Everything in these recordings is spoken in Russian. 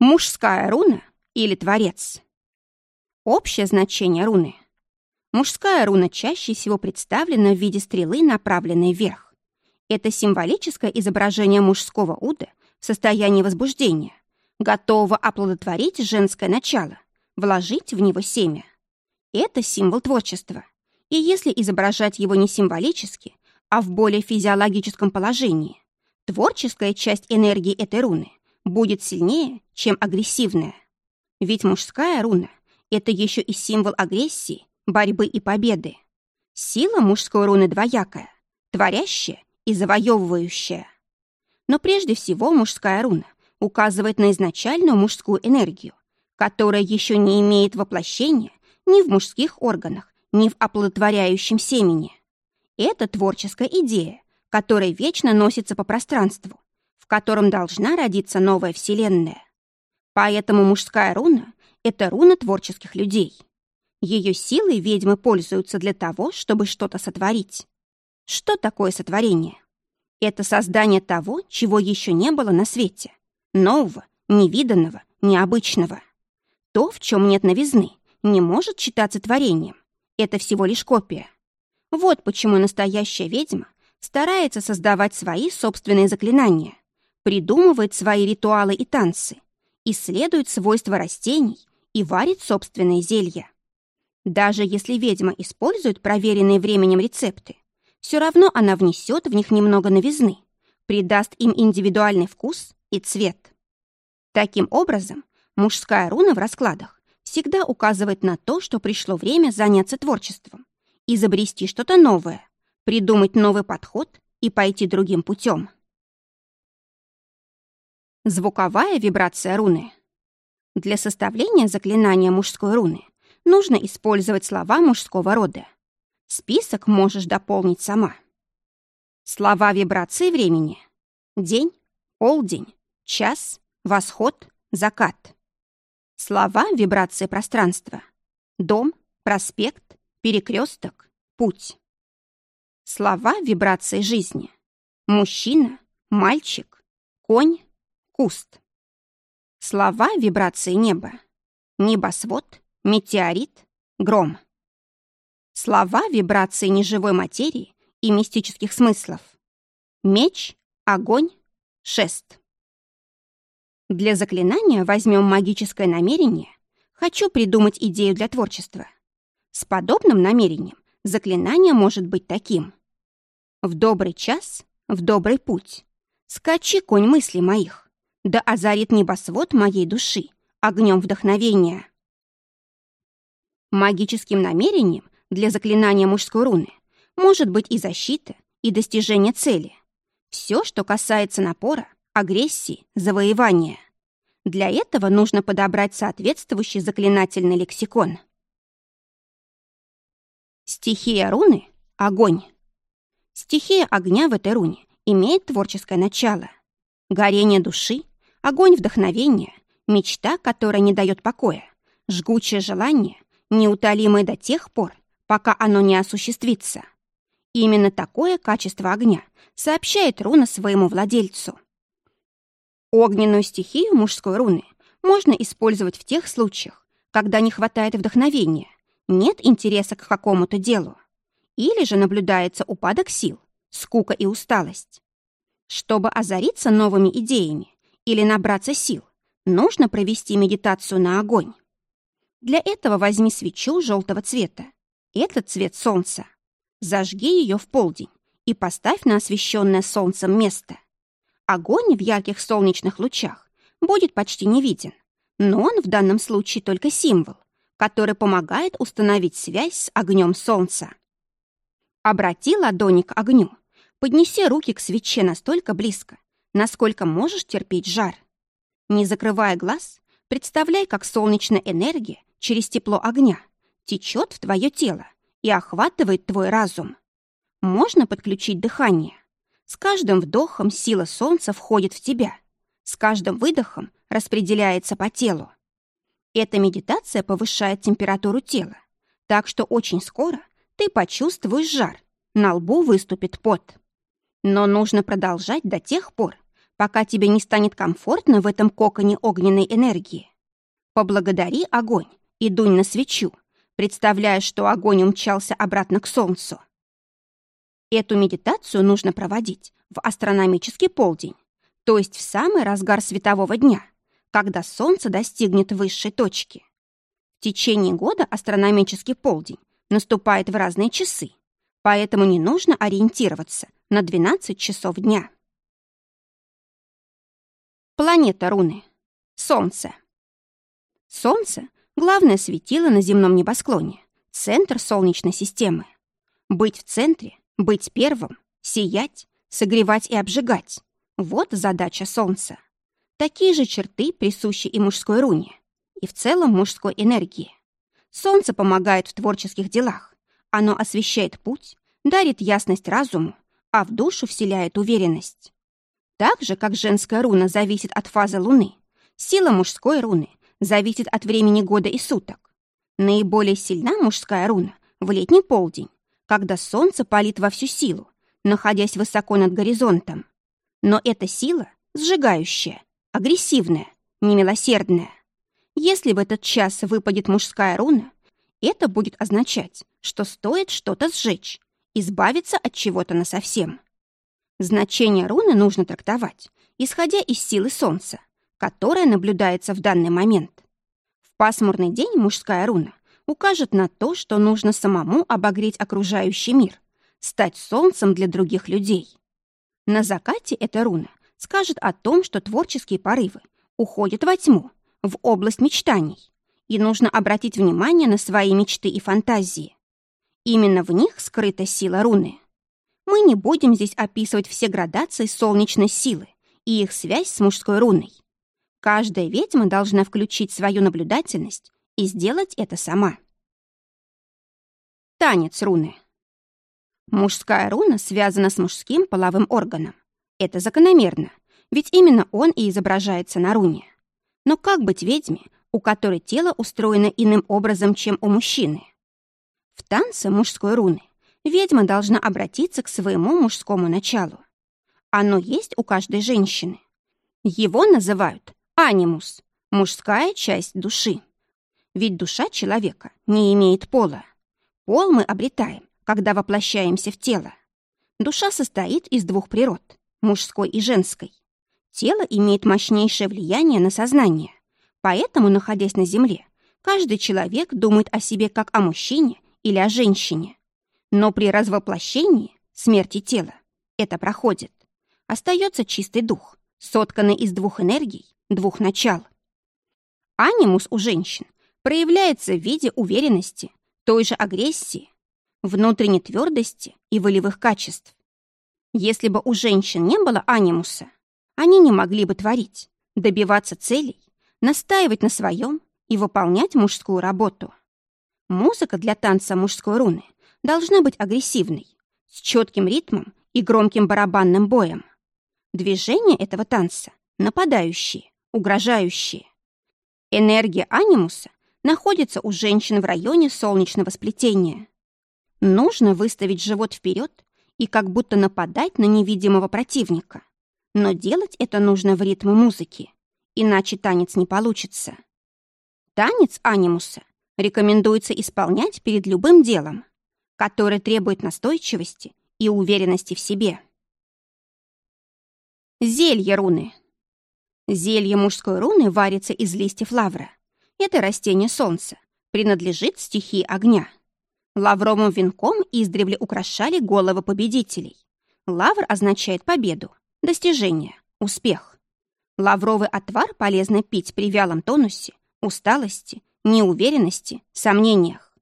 Мужская руна или творец. Общее значение руны. Мужская руна чаще всего представлена в виде стрелы, направленной вверх. Это символическое изображение мужского уда в состоянии возбуждения, готового оплодотворить женское начало, вложить в него семя. Это символ творчества. И если изображать его не символически, а в более физиологическом положении, творческая часть энергии этой руны будет сильнее, чем агрессивная. Ведь мужская руна — это еще и символ агрессии, борьбы и победы. Сила мужской руны двоякая, творящая и завоевывающая. Но прежде всего мужская руна указывает на изначальную мужскую энергию, которая еще не имеет воплощения ни в мужских органах, ни в оплодотворяющем семени. Это творческая идея, которая вечно носится по пространству, котором должна родиться новая вселенная. Поэтому мужская руна — это руна творческих людей. Ее силой ведьмы пользуются для того, чтобы что-то сотворить. Что такое сотворение? Это создание того, чего еще не было на свете. Нового, невиданного, необычного. То, в чем нет новизны, не может считаться творением. Это всего лишь копия. Вот почему настоящая ведьма старается создавать свои собственные заклинания, придумывает свои ритуалы и танцы, исследует свойства растений и варит собственные зелья. Даже если ведьма использует проверенные временем рецепты, все равно она внесет в них немного новизны, придаст им индивидуальный вкус и цвет. Таким образом, мужская руна в раскладах всегда указывает на то, что пришло время заняться творчеством, изобрести что-то новое, придумать новый подход и пойти другим путем. Звуковая вибрация руны. Для составления заклинания мужской руны нужно использовать слова мужского рода. Список можешь дополнить сама. Слова вибрации времени. День, полдень, час, восход, закат. Слова вибрации пространства. Дом, проспект, перекресток, путь. Слова вибрации жизни. Мужчина, мальчик, конь, Куст. Слова вибрации неба. Небосвод, метеорит, гром. Слова вибрации неживой материи и мистических смыслов. Меч, огонь, шест. Для заклинания возьмем магическое намерение «хочу придумать идею для творчества». С подобным намерением заклинание может быть таким. В добрый час, в добрый путь. Скачи, конь мысли моих да озарит небосвод моей души огнем вдохновения. Магическим намерением для заклинания мужской руны может быть и защита, и достижение цели. Все, что касается напора, агрессии, завоевания. Для этого нужно подобрать соответствующий заклинательный лексикон. Стихия руны — огонь. Стихия огня в этой руне имеет творческое начало. Горение души, огонь вдохновения, мечта, которая не дает покоя, жгучее желание, неутолимое до тех пор, пока оно не осуществится. Именно такое качество огня сообщает руна своему владельцу. Огненную стихию мужской руны можно использовать в тех случаях, когда не хватает вдохновения, нет интереса к какому-то делу, или же наблюдается упадок сил, скука и усталость. Чтобы озариться новыми идеями, или набраться сил, нужно провести медитацию на огонь. Для этого возьми свечу желтого цвета. Это цвет солнца. Зажги ее в полдень и поставь на освещенное солнцем место. Огонь в ярких солнечных лучах будет почти не виден, но он в данном случае только символ, который помогает установить связь с огнем солнца. Обрати ладони к огню, поднеси руки к свече настолько близко, насколько можешь терпеть жар. Не закрывая глаз, представляй, как солнечная энергия через тепло огня течет в твое тело и охватывает твой разум. Можно подключить дыхание. С каждым вдохом сила солнца входит в тебя. С каждым выдохом распределяется по телу. Эта медитация повышает температуру тела, так что очень скоро ты почувствуешь жар, на лбу выступит пот. Но нужно продолжать до тех пор, пока тебе не станет комфортно в этом коконе огненной энергии. Поблагодари огонь и дунь на свечу, представляя, что огонь умчался обратно к солнцу. Эту медитацию нужно проводить в астрономический полдень, то есть в самый разгар светового дня, когда солнце достигнет высшей точки. В течение года астрономический полдень наступает в разные часы, поэтому не нужно ориентироваться на 12 часов дня. Планета руны. Солнце. Солнце — главное светило на земном небосклоне, центр Солнечной системы. Быть в центре, быть первым, сиять, согревать и обжигать — вот задача Солнца. Такие же черты присущи и мужской руне, и в целом мужской энергии. Солнце помогает в творческих делах. Оно освещает путь, дарит ясность разуму, а в душу вселяет уверенность. Так же, как женская руна зависит от фазы Луны, сила мужской руны зависит от времени года и суток. Наиболее сильна мужская руна в летний полдень, когда солнце палит во всю силу, находясь высоко над горизонтом. Но эта сила сжигающая, агрессивная, немилосердная. Если в этот час выпадет мужская руна, это будет означать, что стоит что-то сжечь, избавиться от чего-то насовсем. Значение руны нужно трактовать, исходя из силы солнца, которая наблюдается в данный момент. В пасмурный день мужская руна укажет на то, что нужно самому обогреть окружающий мир, стать солнцем для других людей. На закате эта руна скажет о том, что творческие порывы уходят во тьму, в область мечтаний, и нужно обратить внимание на свои мечты и фантазии. Именно в них скрыта сила руны. Мы не будем здесь описывать все градации солнечной силы и их связь с мужской руной. Каждая ведьма должна включить свою наблюдательность и сделать это сама. Танец руны. Мужская руна связана с мужским половым органом. Это закономерно, ведь именно он и изображается на руне. Но как быть ведьме, у которой тело устроено иным образом, чем у мужчины? В танце мужской руны ведьма должна обратиться к своему мужскому началу. Оно есть у каждой женщины. Его называют анимус – мужская часть души. Ведь душа человека не имеет пола. Пол мы обретаем, когда воплощаемся в тело. Душа состоит из двух природ – мужской и женской. Тело имеет мощнейшее влияние на сознание. Поэтому, находясь на Земле, каждый человек думает о себе как о мужчине или о женщине. Но при развоплощении, смерти тела, это проходит. Остается чистый дух, сотканный из двух энергий, двух начал. Анимус у женщин проявляется в виде уверенности, той же агрессии, внутренней твердости и волевых качеств. Если бы у женщин не было анимуса, они не могли бы творить, добиваться целей, настаивать на своем и выполнять мужскую работу. Музыка для танца мужской руны должна быть агрессивной, с четким ритмом и громким барабанным боем. Движения этого танца нападающие, угрожающие. Энергия анимуса находится у женщин в районе солнечного сплетения. Нужно выставить живот вперед и как будто нападать на невидимого противника. Но делать это нужно в ритме музыки, иначе танец не получится. Танец анимуса рекомендуется исполнять перед любым делом, который требует настойчивости и уверенности в себе. Зелье руны. Зелье мужской руны варится из листьев лавра. Это растение солнца, принадлежит стихии огня. Лавровым венком издревле украшали головы победителей. Лавр означает победу, достижение, успех. Лавровый отвар полезно пить при вялом тонусе, усталости, неуверенности, сомнениях.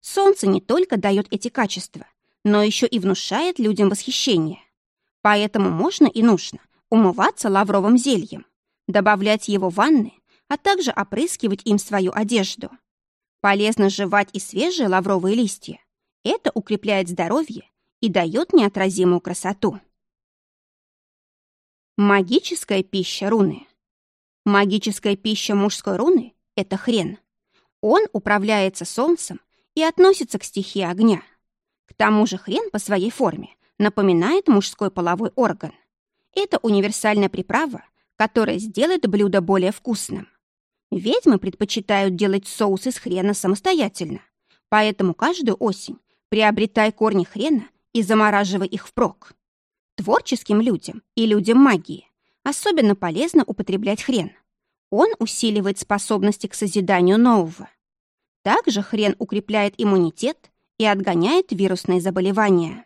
Солнце не только дает эти качества, но еще и внушает людям восхищение. Поэтому можно и нужно умываться лавровым зельем, добавлять его в ванны, а также опрыскивать им свою одежду. Полезно жевать и свежие лавровые листья. Это укрепляет здоровье и дает неотразимую красоту. Магическая пища руны. Магическая пища мужской руны — это хрен. Он управляется солнцем и относится к стихии огня. К тому же хрен по своей форме напоминает мужской половой орган. Это универсальная приправа, которая сделает блюдо более вкусным. Ведьмы предпочитают делать соус из хрена самостоятельно, поэтому каждую осень приобретай корни хрена и замораживай их впрок. Творческим людям и людям магии особенно полезно употреблять хрен. Он усиливает способности к созиданию нового. Также хрен укрепляет иммунитет и отгоняет вирусные заболевания.